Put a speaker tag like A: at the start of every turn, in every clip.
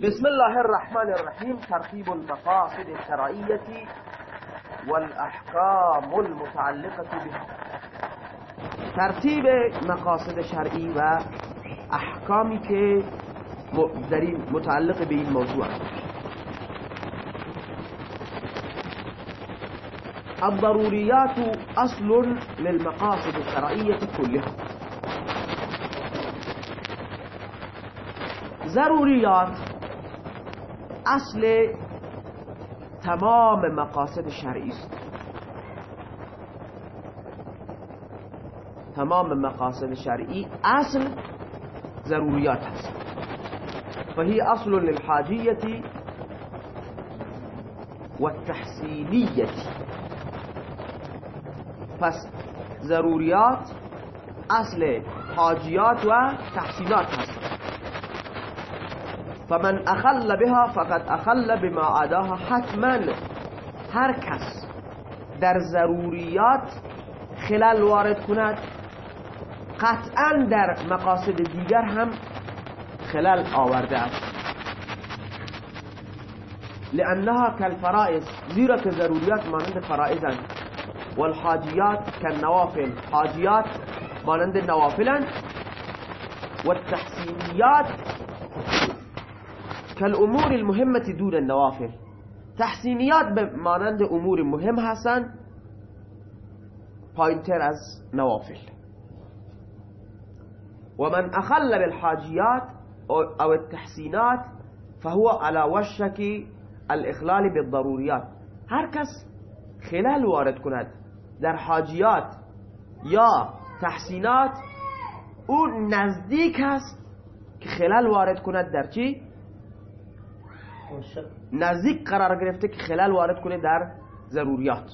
A: بسم الله الرحمن الرحيم. ترتيب المقاصد الشرعية والأحكام المتعلقة بها. ترتيب مقاصد شرعي و أحکامی که متعلق به این موضوع الضروريات أصل للمقاصد الشرعية كلها. ضروريات اصل تمام مقاصد شرعی است. تمام مقاصد شرعی اصل ضروریات هست فهي اصل للحاجية والتحسينية پس ضروریات اصل حاجیات و تحسینات هست. فمن أخل بها فقد أخل بما عداها حتما. هر کس در ضروریات اخلال وارد کند قطعا در مقاصد دیگر هم اخلال آورده است. لأنها كالفرائض زیرا که ضروریات مانند فرائض والحاجيات كالنوافل حاجيات مانند نوافل والتحسينيات كالأمور المهمة دون النوافل. تحسينيات مانند أمور مهم هستند پایینتر از نوافل. ومن أخل بالحاجيات أو التحسينات فهو على وشك الإخلال بالضروريات. هر کس خلال وارد کند در حاجیات یا تحسینات أو نزدیک است که خلال وارد کند در چی؟ نزدیک قرار گرفته که خلال وارد کنه در ضروریات.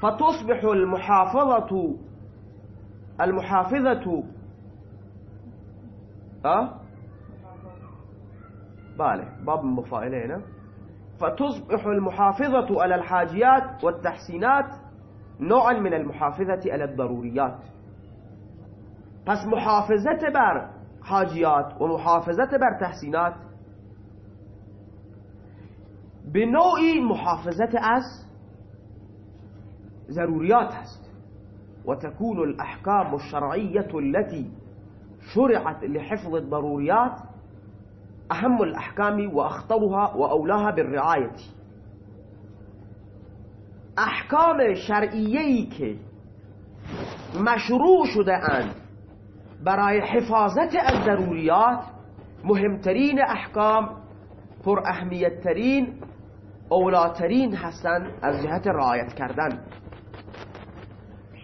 A: فتصبح المحافظة المحافظة أه؟ بله باب مفاعله هنا. فتصبح المحافظة على الحاجيات والتحسينات نوعا من المحافظة على الضروريات. پس محافظت بر حاجیات و محافظت بر تحسینات به نوعی محافظت از ضروریات هست. و تكون الأحكام الشرعية التي شرعت لحفظ الضروريات أهم الأحكام وأخطرها وأولاها بالرعاية احکام شرعیه‌ای که مشروع شده اند برای حفاظت از ضروریات مهمترین احکام پر اهمیت ترین اولاترین هستند از جهت رعایت کردن.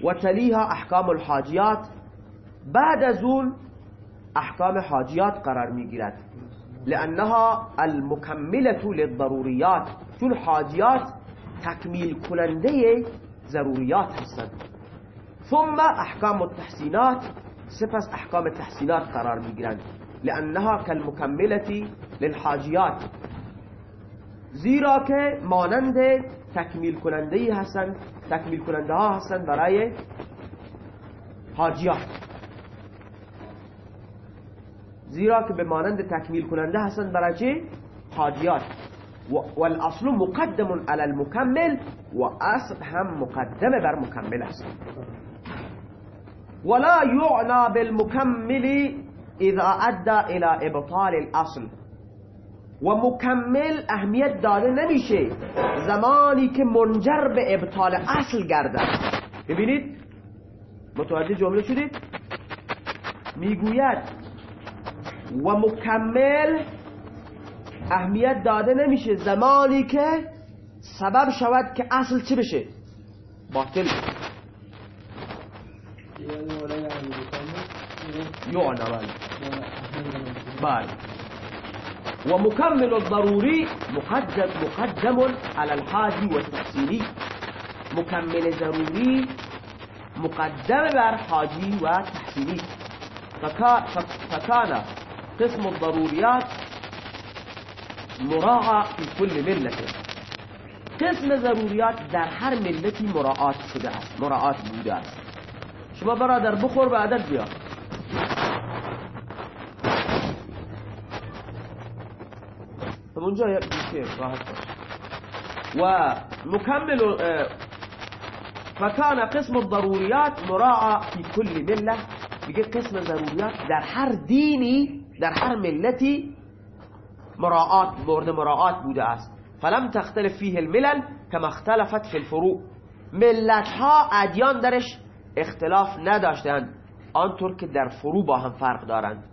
A: وتليها أحكام الحاجيات بعد از اون احکام حاجیات قرار میگیرد. لأنها المكملة للضروريات چون حاجیات تکمیل کننده ضروریات هستند. ثم أحكام التحسينات سپس احکام تحسینات قرار می‌گیرند. لانها كالمكملة للحاجيات. زیرا که مانند تکمیل کننده هستند تکمیل کننده ها هستند برای حاجیات. زیرا که به مانند تکمیل کننده هستند برای چه؟ حاجیات. والاصل مقدم على المكمل و اصل هم مقدم بر مکمل است. ولا يعنى بالمكمل إذا أدى إلى إبطال الأصل. و مکمل اهمیت داده نمیشه زمانی که منجر به ابطال أصل گردد ببینید متوجه جمله شدید؟ میگوید و مکمل اهمیت داده نمیشه زمانی که سبب شود که أصل چی بشه؟ باطل. بله ومكمل الضروري مقدم مقدم على الحاجي والتحسيني مكمل ضروري مقدم بر حاجي وتحسيني فكان قسم الضروريات مراعى في كل ملة. قسم ضروريات در هر ملتی مراعات شده است. مراعات بوده است. شما برادر بخور به عدد همونجا راحت و مكمل فكان قسم الضروريات مراعى في كل ملة. بيجي قسم ضروريات در هر ديني در هر ملتي. مراعات مورد مراعات بوده است فلم تختلف فيه الملل كما اختلفت في الفروع. ملت ها ادیان درش اختلاف نداشتند آنطور که در فروع با هم فرق دارند.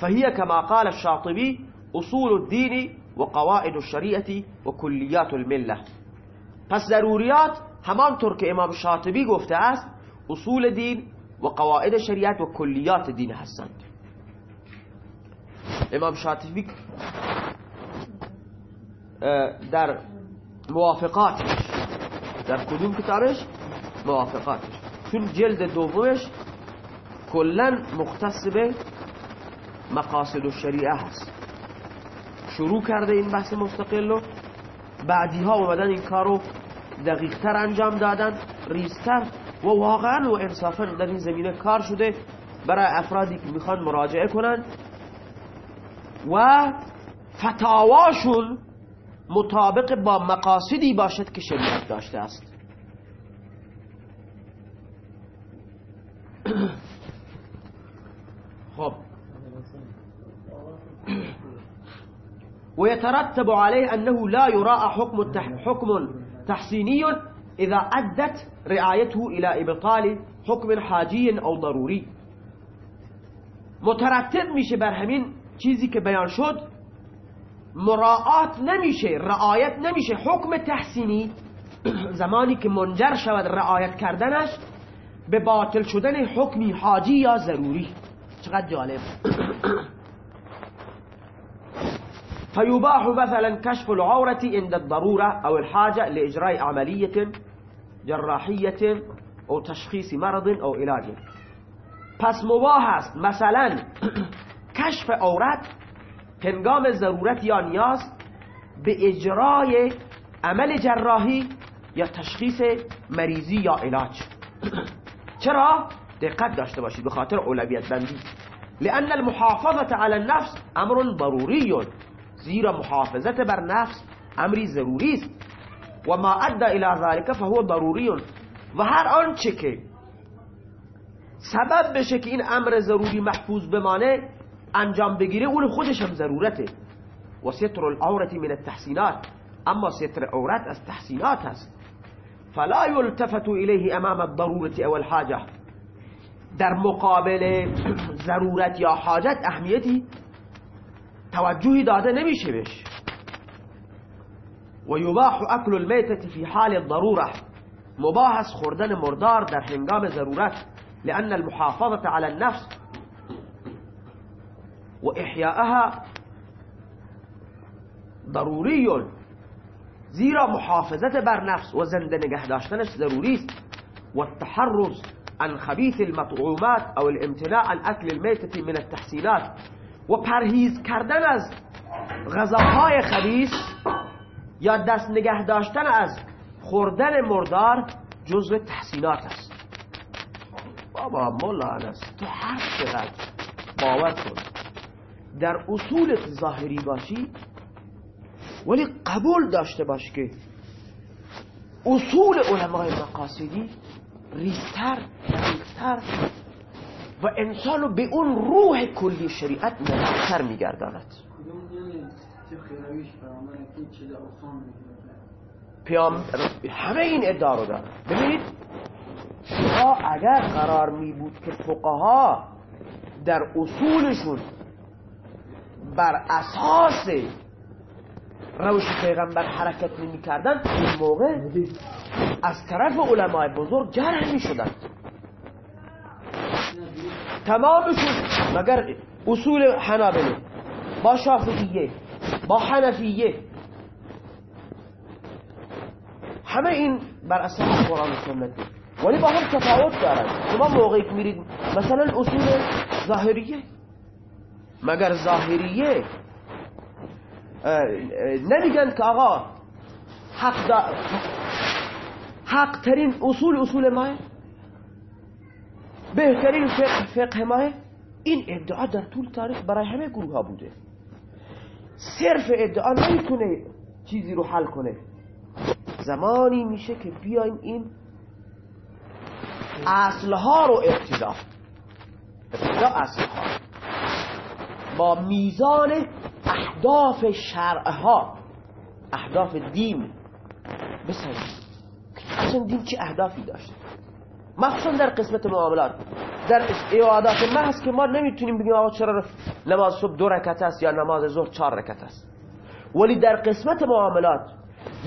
A: فهي كما قال الشاطبي أصول الدين وقواعد الشريعة وكليات الملة. پس ضروریات همانطور که امام شاطبی گفته است اصول دین و قواعد شریعت و کلیات دین هستند. امام شاطبی در موافقاتش در کدوم کتابش؟ موافقاتش. چون جلد دومش کلا مختص به مقاصد شریعه هست. شروع کرده این بحث مستقل رو. بعدی ها اومدن این کارو دقیق تر انجام دادن ریزتر و واقعا و انصافا در این زمینه کار شده. برای افرادی که می‌خوان مراجعه کنن و فتاواشون مطابق با مقاصدی باشد که شریعت داشته است. خب ويترتب عليه أنه لا يراء حكم حكم تحسيني إذا أدت رعايته إلى إبطال حكم حاجي أو ضروري. مترتب میشه بر همین بیان شد مراعات نمیشه رعایت نمیشه حکم تحسینی زمانی که منجر شود رعایت کردنش به باطل شدن حکمی حاجی یا ضروری. چقدر جالب. فيباح مثلا كشف العورة عند الضرورة أو الحاجة لإجراء عملية جراحية أو تشخيص مرض أو علاج. پس مباح است. مثلا کشف عورت هنگام ضرورت یا نیاز به اجرای عمل جراحی یا تشخیص مریضی یا علاج. چرا؟ دقت داشته باشید. به خاطر اولویت بندی. لأن المحافظة على النفس أمر ضروری زیرا محافظت بر نفس امری ضروری است. و ما ادى الى ذلك فهو ضروري. و هر آنچه که سبب بشه که این امر ضروری محفوظ بمانه انجام بگیره اون خودش هم ضرورته. وستر العورة من التحسينات. اما ستر عورت از تحسینات هست. فلا يلتفت إليه أمام الضرورة أو الحاجة در مقابل ضرورت یا حاجت اهمیتی توجهی داده نمیشه بش و یباح اکل المیتة فی حال الضرورة. مباح است خوردن مردار در هنگام ضرورت لأن المحافظة على النفس وإحياءها ضروری. زیرا محافظت بر نفس و زنده نگه داشتنش ضروری است. و التحرز عن خبیث المطعومات أو الامتناع عن اكل الميتة من التحسینات. و پرهیز کردن از غذاهای خبیث یا دست نگه داشتن از خوردن مردار جزء تحسینات است. بابا مولا است. تو هر چقدر باور کن. در اصول ظاهری باشی ولی قبول داشته باش که اصول علمای مقاصدی ریزتر دقیقتر و انسانو به اون روح کلی شریعت نزدیکتر میگرداند. پیام همه این ادعا رو دارن ببینید اگر قرار می بود که فقها در اصولشون بر اساس روش پیغمبر حرکت نمی کردن این موقع از طرف علمای بزرگ جرح می شدن تمامشون مگر اصول حنابله با شافعیه با حنفیه. همه این بر اساس قرآن و سنته ولی با هم تفاوت دارن. شما موقعی که میرید مثلا اصول ظاهریه. مگر ظاهریه نمیگن که آقا حق, حق ترین اصول اصول ماه؟ بهترین فقه فقه ماه این ادعا در طول تاریخ برای همه گروه ها بوده. صرف ادعا نمی‌تونه چیزی رو حل کنه. زمانی میشه که بیایم این اصلها رو ابتدا ابتدا اصلها. با میزان اهداف شرعها اهداف دین. بسنجیم اصلا دین چه اهدافی داشت مخصوصا در قسمت معاملات در عبادات محض که ما نمی‌تونیم بگیم آقا چرا نماز صبح دو رکعت است یا نماز ظهر چهار رکعت است. ولی در قسمت معاملات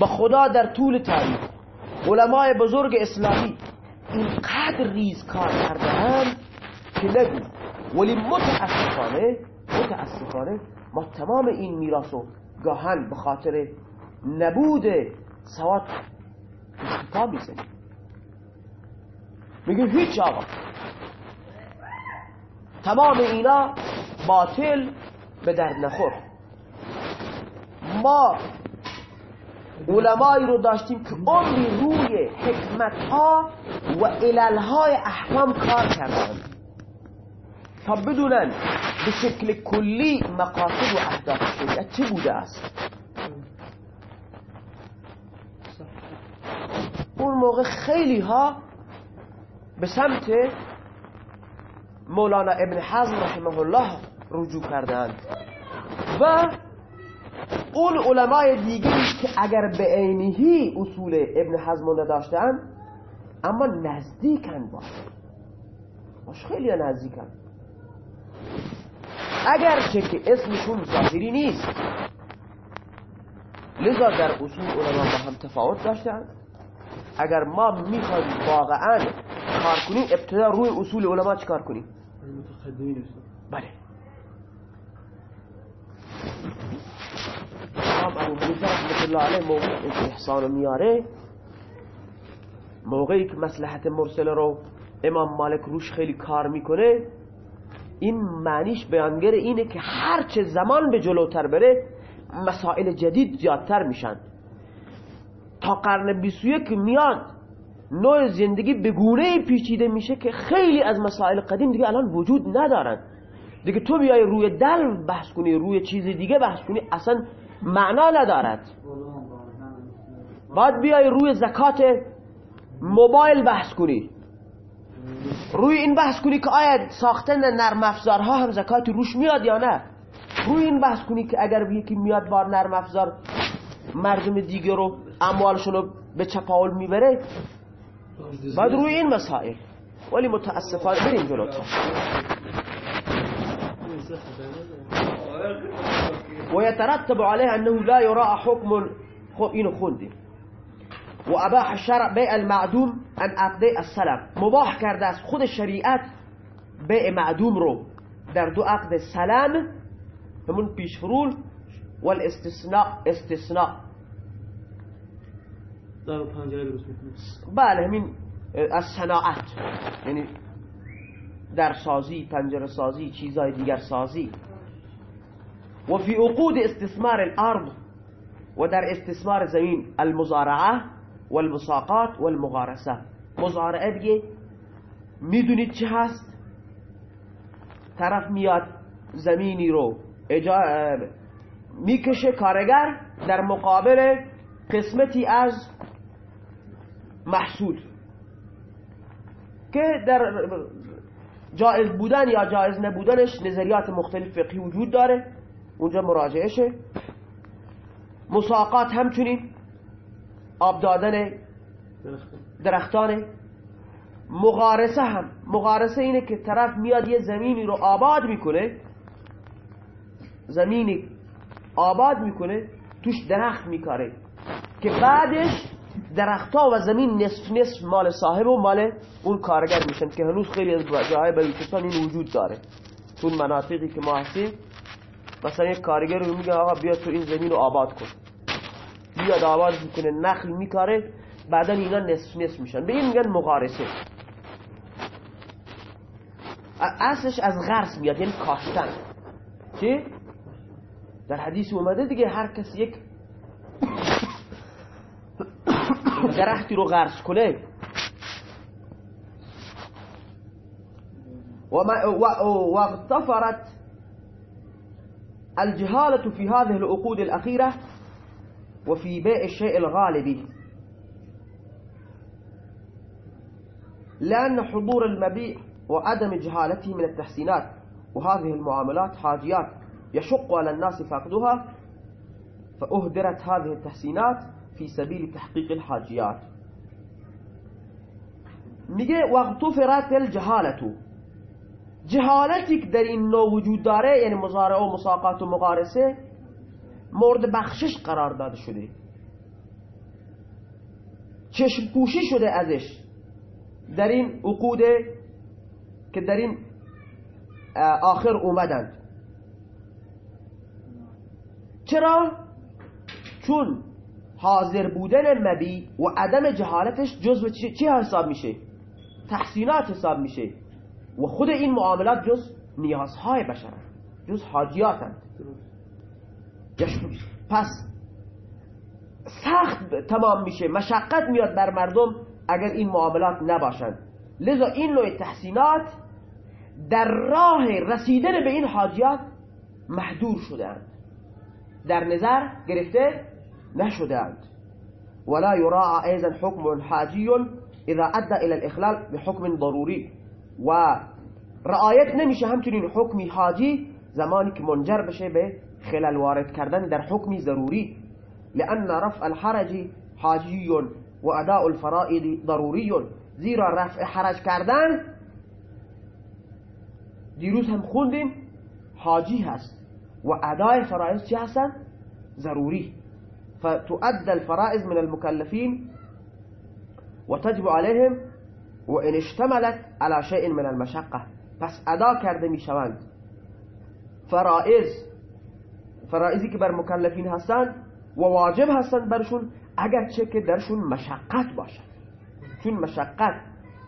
A: با خدا در طول تاریخ علمای بزرگ اسلامی اینقدر ریز کار کرده که نگو. ولی متاسفانه متاسفانه ما تمام این میراث و گاهن به خاطر نبود سواد اشتفا می‌زنیم. میگه هیچ آقا. تمام اینا باطل به درد نخور. ما علمایی رو داشتیم که عمری روی حکمت ها و علل های احکام کار کردن. تا بدونن به شکل کلی مقاصد و اهداف شریعت چه بوده است. اون موقع خیلی ها به سمت مولانا ابن حزم رحمه الله رجوع کردند. و اون علمای دیگری که اگر به عینی اصول ابن حزم نداشتن اما نزدیکن باش باش خیلی نزدیکن. اگر چه که اسمشون ظاهری نیست. لذا در اصول علما با هم تفاوت داشتن. اگر ما می‌خوایم واقعا کار کنیم ابتدا روی اصول علما چکار کنیم بله. امام ابو حنیفه الله علیه موقع استحسان میاره. موقعی که مصلحت مرسله رو امام مالک روش خیلی کار می‌کنه. این معنیش بیانگر اینه که هرچه زمان به جلوتر بره مسائل جدید زیادتر میشن. تا قرن 21 میاد. نوع زندگی به گونه پیچیده میشه که خیلی از مسائل قدیم دیگه الان وجود ندارن. دیگه تو بیای روی دل بحث کنی روی چیز دیگه بحث کنی اصلا معنا ندارد. باید بیای روی زکات موبایل بحث کنی. روی این بحث کنی که آیا ساختن نرم افزارها هم زکات روش میاد یا نه؟ روی این بحث کنی که اگر یکی میاد بار نرم افزار مردم دیگه رو اموالشون رو به چپاول می‌بره باید روی این مسائل ولی متاسفانه بریم جلوتر. ويترتب عليه أنه لا يراعى حكم اینو خوندیم وأباح الشرع بيع المعدوم في عقدي السلم. مباح کرده از خود شریعت معدوم رو. در دو عقد سلم همون پیش‌فروش والاستصناع استصناع. بله همین از صناعت. یعنی در سازی پنجره سازی چیزهای دیگر سازی. وفي عقود استثمار الارض و در استثمار زمین المزارعه والمساقاة والمغارسه مزارعه دیگه می‌دونید چه هست؟ طرف میاد زمینی رو اجا... می‌کشه کارگر در مقابل قسمتی از محصول. که در جائز بودن یا جایز نبودنش نظریات مختلف فقهی وجود داره. اونجا مراجعشه مساقات همچنین. آب دادن درختانه مغارسه هم. مغارسه اینه که طرف میاد یه زمینی رو آباد می‌کنه. زمینی آباد می‌کنه. توش درخت میکاره. که بعدش درختها و زمین نصف نصف مال صاحب و مال اون کارگر میشن که هنوز خیلی از جاهای بلوچستان این وجود داره. تو مناطقی که ما هستیم مثلا یک کارگر رو میگه آقا بیا تو این زمین رو آباد کن. بیاد آباد می‌کنه نخل میکاره بعدا اینا نصف نصف میشن. به این میگن مغارسه. اصلش از غرس میاد یعنی کاشتن. چی؟ در حدیث اومده دیگه هر کس یک درختی رو غرس کنه و اغتفرت الجهالة في هذه العقود الأخيرة وفي بيع الشيء الغالبي لأن حضور المبيع وعدم جهالته من التحسينات وهذه المعاملات حاجيات يشق على الناس فقدها فأهدرت هذه التحسينات في سبيل تحقيق الحاجيات. میگه فرات الجهالتو جهالتی که در این نوع وجود داره یعنی مزارع و مساقات و مقارسه مورد بخشش قرار داده شده. چشم پوشی شده ازش. در این عقود که در این آخر اومدند. چرا؟ چون حاضر بودن مبی و عدم جهالتش جزو چی حساب میشه؟ تحسینات حساب میشه. و خود این معاملات جز نیازهای بشر جز حاجیاتند پس سخت تمام میشه. مشقت میاد بر مردم اگر این معاملات نباشند لذا این نوع تحسینات در راه رسیدن به این حاجیات محدور شدند در نظر گرفته نشدند ولا يراعى أيضا حكم حاجي إذا أدى إلى الإخلال بحكم ضروري. و رعایت نمیشه همچنین حکمی حاجی زمانی که منجر بشه به خلال وارد کردن در حکمی ضروری لأن رفع الحرج حاجی و أداء الفرائض ضروری زیرا رفع حرج کردن دیروز هم خوندیم حاجی هست و ادای فرائض چی هستن؟ ضروری. فتؤدى الفرائض من المكلفين وتجب عليهم وإن اشتملت على شيء من المشقة. پس ادا کرده می شوند فرائض فرائضی که بر مکلفین هستند و واجب هستند برشون اگرچه که درشون مشقت باشد. چون مشقت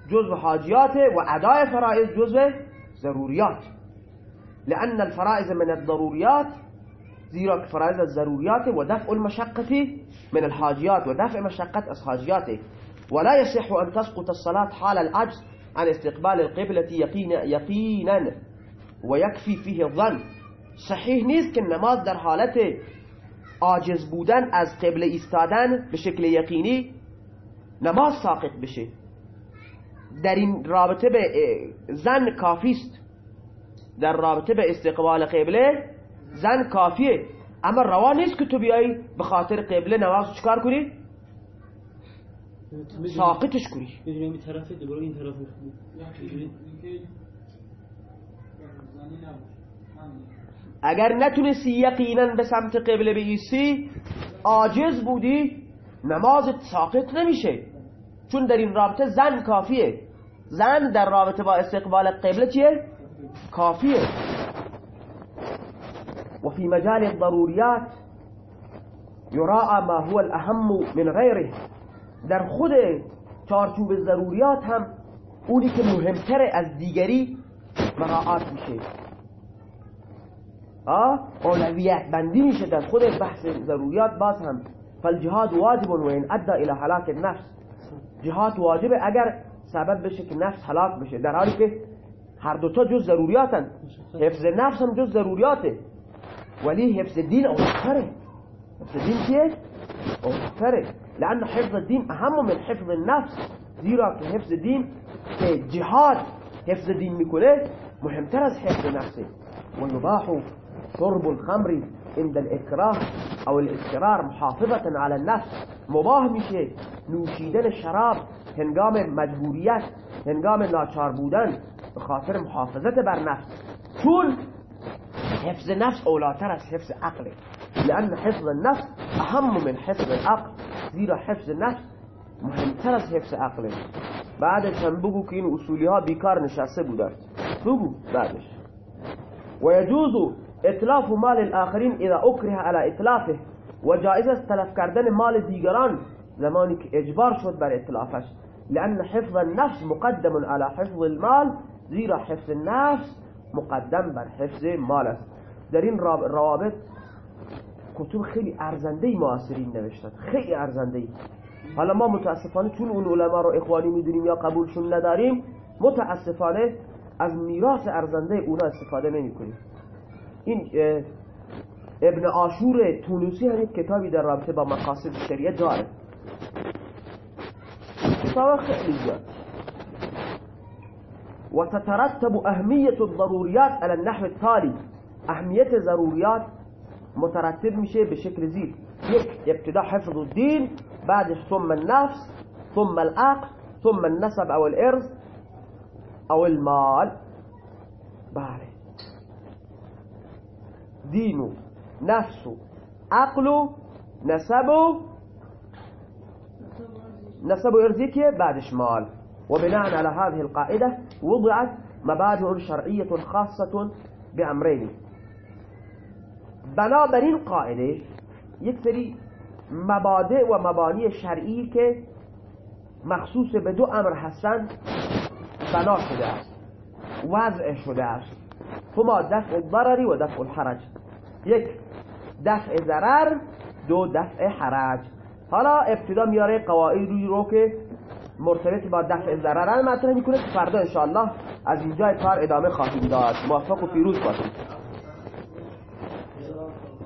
A: جزء حاجیات و ادای فرائض جزء ضروریات. لأن الفرائض من الضروريات زیرا که فرائض الضروريات و دفع المشقة من الحاجيات و دفع مشقت از حاجیاته ولا يصح أن تسقط الصلاة حال العجز عن استقبال القبلة يقينا, يقينا ويكفي فيه الظن. صحیح نیست که نماز در حالت عاجز بودن از قبله ایستادن به شکل یقینی نماز ساقط بشه. در این رابطه به ظن کافی است. در رابطه به استقبال قبله ظن کافیه. اما روا نیست که تو بیایی به خاطر قبله نماز چکار کنی؟ ساقطش کنی.
B: این طرف دوباره این طرف
A: اگر نتونستی یقینا به سمت قبله بیستی عاجز بودی نمازت ساقط نمیشه. چون در این رابطه زن کافیه. زن در رابطه با استقبال قبله چیه؟ کافیه. وفي مجال الضروريات يراعى ما هو الأهم من غيره. در خود چارچوب ضروریات هم اونی که مهمتر از دیگری مراعات میشه. اولویت بندی میشه در خود بحث ضروریات باز هم. فالجهاد واجب وإن أدى إلى هلاك النفس. جهاد واجبه اگر سبب بشه که نفس هلاک بشه. در حالی که هر دوتا جز ضروریاتن. حفظ نفس هم جز ضروریاته. ولی حفظ دین اولتره حفظ دین چیه؟ اولتره لأن حفظ الدين أهم من حفظ النفس. زیرا که حفظ دین جهاد حفظ دین میکنه مهمتر از حفظ نفسه. ويباح شرب الخمر عند الإكراه أو الإسكرار محافظة على النفس. مباه میشه. نوشیدن شراب. هنگام مجبوریت. هنگام ناچار بودن. به خاطر محافظت بر نفس. چون حفظ نفس اولاتر از حفظ عقله لأن حفظ النفس أهم من حفظ العقل. زیرا حفظ نفس مهمتر از حفظ عقله بعدش هم بگو که این اصولی ها بیکار نشسته بودن بگو بعدش. ويجوز إتلاف مال الآخرين إذا أكره على إتلافه و جائز است تلف کردن مال دیگران زمانی که اجبار شد بر اتلافش لأن حفظ النفس مقدم على حفظ المال. زیرا حفظ النفس مقدم بر حفظ مال است. در این رابطه کتب خیلی ارزنده معاصرین نوشتن. خیلی ارزنده حالا ما متاسفانه چون اون علما رو اخوانی می‌دونیم یا قبولشون نداریم متاسفانه از میراث ارزنده اونا استفاده نمی کنیم این ابن عاشور تونسی هم کتابی در رابطه با مقاصد شریعه داره. کتاب خیلی زیاد. وتترتب أهمية الضروريات على النحو التالي. أهمية ضروريات مترتب شکل زیر یک ابتدا حفظ الدين بعد ثم النفس ثم العقل ثم النسب أو الإرث أو المال. بله دين نفس عقل نسب نسب ارزيكي بعدش مال وبناء على هذه القاعدة وضعت مبادئ شرعية خاصة بأمرين بنابر این قاعده یک سری مبادئ و مبانی شرعی که مخصوص به دو امر هستند بنا شده است وضع شده است. هما دفع الضرر و دفع الحرج. یک دفع ضرر دو دفع حرج. حالا ابتدا میاره قواعدی رو که مرتبط با دفع ضرر. مطرح می‌کنه فردا انشاءالله از اینجا کار ادامه خواهیم داد موفق و پیروز باشید.